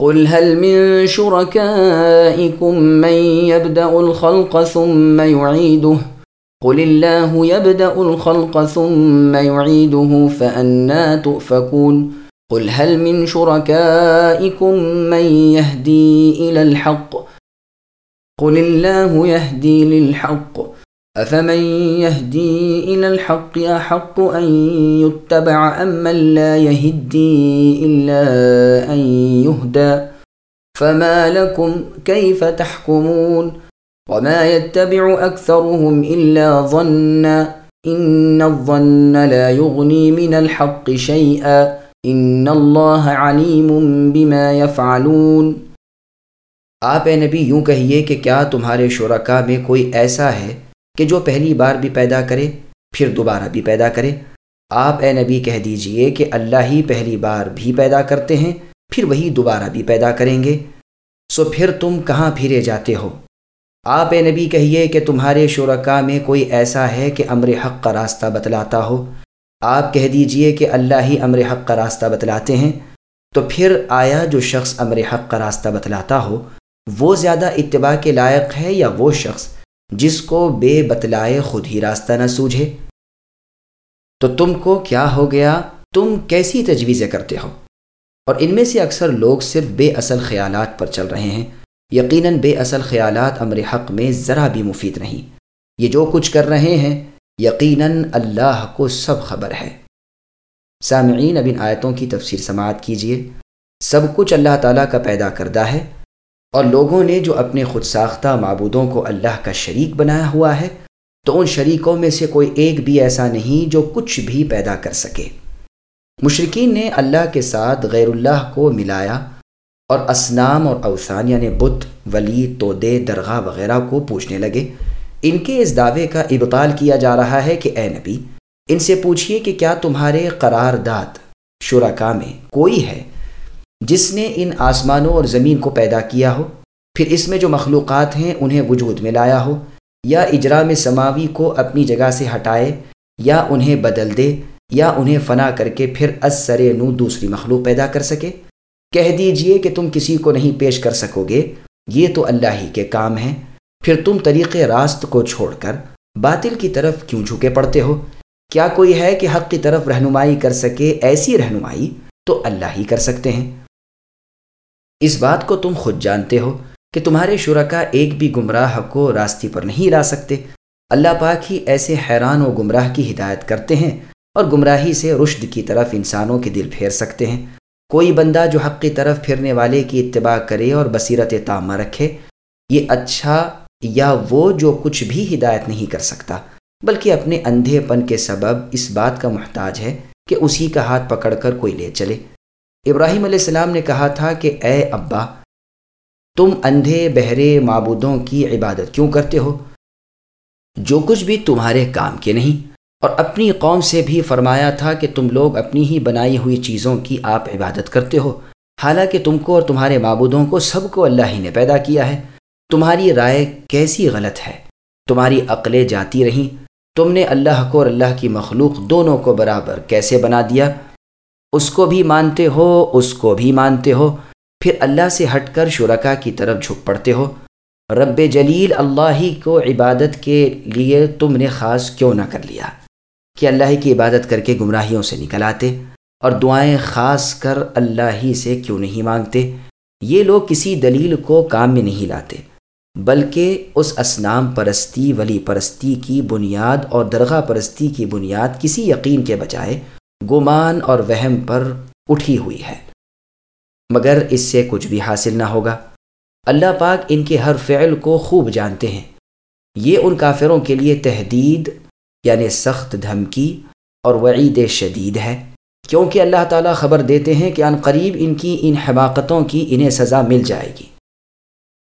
قل هل من شركائكم من يبدأ الخلق ثم يعيده؟ قل الله يبدأ الخلق ثم يعيده فأنا تؤفكون. قل هل من شركائكم من يهدي إلى الحق؟ قل الله يهدي للحق. أفمن يهدي إلى الحق أحق أن يتبع أم من لا يهدي إلا أن يهدى فما لكم كيف تحكمون وما يتبع أكثرهم إلا ظنا إن الظن لا يغني من الحق شيئا إن الله عليم بما يفعلون آپ اے نبی یوں کہیے کہ کیا تمہارے شرکا میں کوئی ایسا ہے کہ جو پہلی بار بھی پیدا کرے پھر دوبارہ بھی پیدا کرے آپ اے نبی کہہ دیجیے کہ اللہ ہی پہلی بار بھی پیدا کرتے ہیں، پھر وہی دوبارہ بھی پیدا کریں گے۔ سو پھر تم کہاں پھرے جاتے ہو؟ آپ اے نبی کہیے کہ تمہارے شرکا میں کوئی ایسا ہے کہ امر حق کا راستہ بتلاتا ہو۔ آپ کہہ دیجیے کہ اللہ ہی امر حق کا راستہ بتلاتے ہیں۔ تو پھر آیا جو شخص امر حق کا راستہ بتلاتا ہو، وہ زیادہ اتباع کے لائق ہے یا وہ شخص جس کو بے بتلائے خود ہی راستہ نہ سوجھے۔ تو تم کو کیا ہو گیا؟ تم کیسی تجویزیں کرتے ہو؟ اور ان میں سے اکثر لوگ صرف بے اصل خیالات پر چل رہے ہیں۔ یقیناً بے اصل خیالات امر حق میں ذرا بھی مفید نہیں۔ یہ جو کچھ کر رہے ہیں، یقیناً اللہ کو سب خبر ہے۔ سامعین، اب ان آیتوں کی تفسیر سماعت کیجیے۔ سب کچھ اللہ تعالیٰ کا پیدا کردہ ہے۔ اور لوگوں نے جو اپنے خود ساختہ معبودوں کو اللہ کا شریک بنایا ہوا ہے، تو ان شریکوں میں سے کوئی ایک بھی ایسا نہیں جو کچھ بھی پیدا کر سکے۔ مشرقین نے اللہ کے ساتھ غیر اللہ کو ملایا اور اسنام اور اوسان یعنی بت ولی تودے، درگاہ وغیرہ کو پوچھنے لگے۔ ان کے اس دعوے کا ابطال کیا جا رہا ہے کہ اے نبی، ان سے پوچھئے کہ کیا تمہارے قرار داد شرکا میں کوئی ہے؟ جس نے ان آسمانوں اور زمین کو پیدا کیا ہو، پھر اس میں جو مخلوقات ہیں انہیں وجود میں لایا ہو، یا اجرام سماوی کو اپنی جگہ سے ہٹائے، یا انہیں بدل دے، یا انہیں فنا کر کے پھر از سر نو دوسری مخلوق پیدا کر سکے۔ کہہ دیجیے کہ تم کسی کو نہیں پیش کر سکو گے، یہ تو اللہ ہی کے کام ہیں۔ پھر تم طریق راست کو چھوڑ کر باطل کی طرف کیوں جھکے پڑتے ہو؟ کیا کوئی ہے کہ حق کی طرف رہنمائی کر سکے ایسی رہنمائی تو اللہ ہی کر سکتے ہیں۔ اس بات کو تم خود جانتے ہو کہ تمہارے شرکا ایک بھی گمراہ کو راستے پر نہیں لا سکتے۔ اللہ پاک ہی ایسے حیران و گمراہ کی ہدایت کرتے ہیں اور گمراہی سے رشد کی طرف انسانوں کے دل پھیر سکتے ہیں۔ کوئی بندہ جو حق کی طرف پھرنے والے کی اتباع کرے اور بصیرت تامہ رکھے، یہ اچھا یا وہ جو کچھ بھی ہدایت نہیں کر سکتا، بلکہ اپنے اندھے پن کے سبب اس بات کا محتاج ہے کہ اسی کا ہاتھ پکڑ کر کوئی لے چلے۔ ابراہیم علیہ السلام نے کہا تھا کہ اے ابا، تم اندھے بہرے معبودوں کی عبادت کیوں کرتے ہو؟ جو کچھ بھی تمہارے کام کے نہیں، اور اپنی قوم سے بھی فرمایا تھا کہ تم لوگ اپنی ہی بنائی ہوئی چیزوں کی آپ عبادت کرتے ہو۔ حالانکہ تم کو اور تمہارے معبودوں کو سب کو اللہ ہی نے پیدا کیا ہے۔ تمہاری رائے کیسی غلط ہے؟ تمہاری عقلیں جاتی رہیں۔ تم نے اللہ کو اور اللہ کی مخلوق دونوں کو برابر کیسے بنا دیا؟ اس کو بھی مانتے ہو، اس کو بھی مانتے ہو۔ پھر اللہ سے ہٹ کر شرکا کی طرف جھک پڑتے ہو۔ رب جلیل اللہ ہی کو عبادت کے لیے تم نے خاص کیوں نہ کر لیا؟ کہ اللہ ہی کی عبادت کر کے گمراہیوں سے نکل آتے۔ اور دعائیں خاص کر اللہ ہی سے کیوں نہیں مانگتے؟ یہ لوگ کسی دلیل کو کام میں نہیں لاتے، بلکہ اس اسنام پرستی، ولی پرستی کی بنیاد اور درگاہ پرستی کی بنیاد کسی یقین کے بجائے گمان اور وہم پر اٹھی ہوئی ہے۔ مگر اس سے کچھ بھی حاصل نہ ہوگا۔ اللہ پاک ان کے ہر فعل کو خوب جانتے ہیں۔ یہ ان کافروں کے لیے تحدید یعنی سخت دھمکی اور وعید شدید ہے۔ کیونکہ اللہ تعالیٰ خبر دیتے ہیں کہ ان قریب ان کی ان حماقتوں کی انہیں سزا مل جائے گی۔